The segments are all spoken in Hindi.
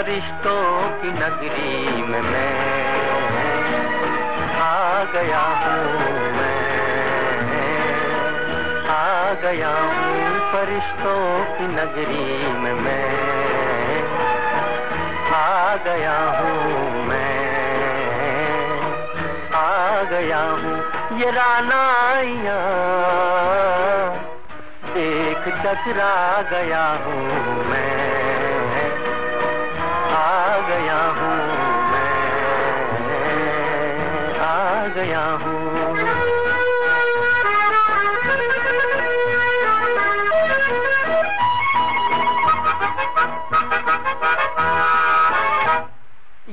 फरिश्तों की नगरी में मैं आ गया हूँ मैं। आ गया हूँ फरिश्तों की नगरी में मैं। आ गया हूँ मैं। आ गया हूँ ये रानाइया। देख चकरा गया हूँ मैं। गया हूँ मैं। आ गया हूँ।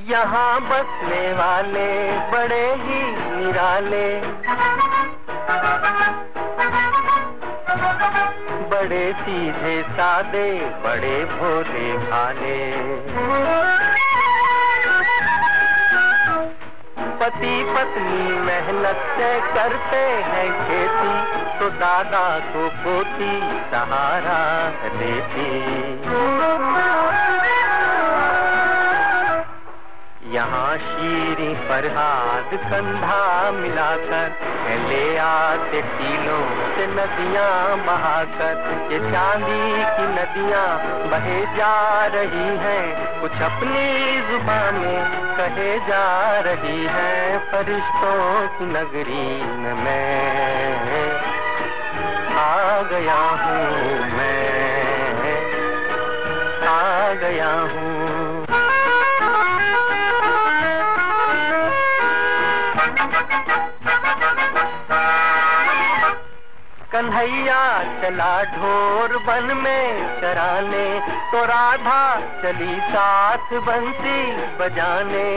यहाँ बसने वाले बड़े ही निराले, बड़े सीधे सादे, बड़े भोले भाले। पति पत्नी मेहनत से करते हैं खेती तो दादा को पोती सहारा देती। यहाँ शीरी फरहाद कंधा मिलाकर, ले आते टीलों से नदियाँ बहाकर। ये चांदी की नदियाँ बहे जा रही हैं, कुछ अपनी ज़ुबान कहे जा रही हैं फरिश्तों की नगरी में मैं। आ गया हूँ मैं, आ गया हूँ कन्हैया, चला ढोर बन में चराने। तो राधा चली साथ बंसी बजाने।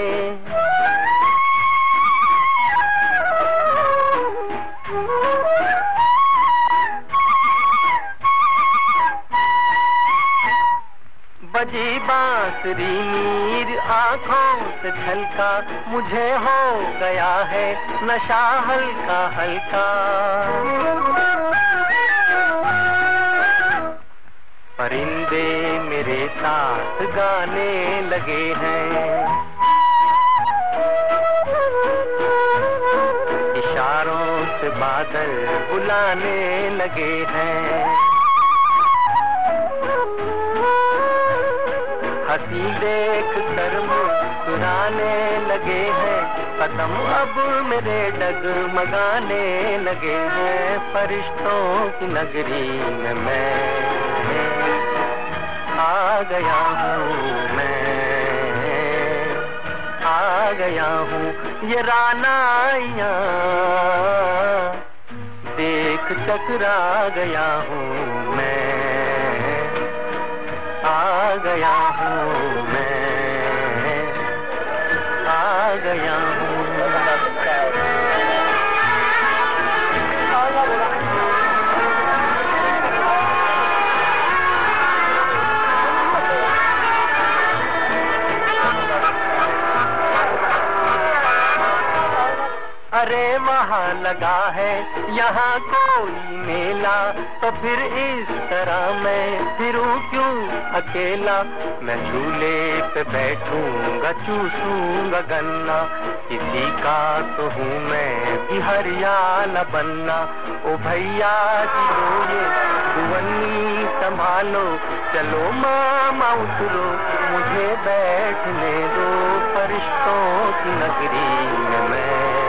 बजी बांसुरी मीर आँखों से छलका, मुझे हो गया है नशा हल्का हल्का। परिंदे मेरे साथ गाने लगे हैं। इशारों से बादल बुलाने लगे हैं। हँसी देख कर मुस्कुराने लगे हैं। कदम अब मेरे डगमगाने लगे हैं। फरिश्तों की नगरी में मैं आ गया हूँ मैं। आ गया हूँ ये रानाइया। देख चकरा गया हूँ मैं। आ गया हूँ मैं। आ गया अरे वहाँ लगा है, यहाँ कोई मेला। तो फिर इस तरह मैं फिरूं क्यों अकेला? मैं झूले पे बैठूँगा, चूसूँगा गन्ना। किसी का तो हूँ मैं भी हरियाला बनना। ओ भैया जी ये दुवन्नी संभालो। चलो मामा उतरो, मुझे बैठने दो फरिश्तों की नगरी में मैं।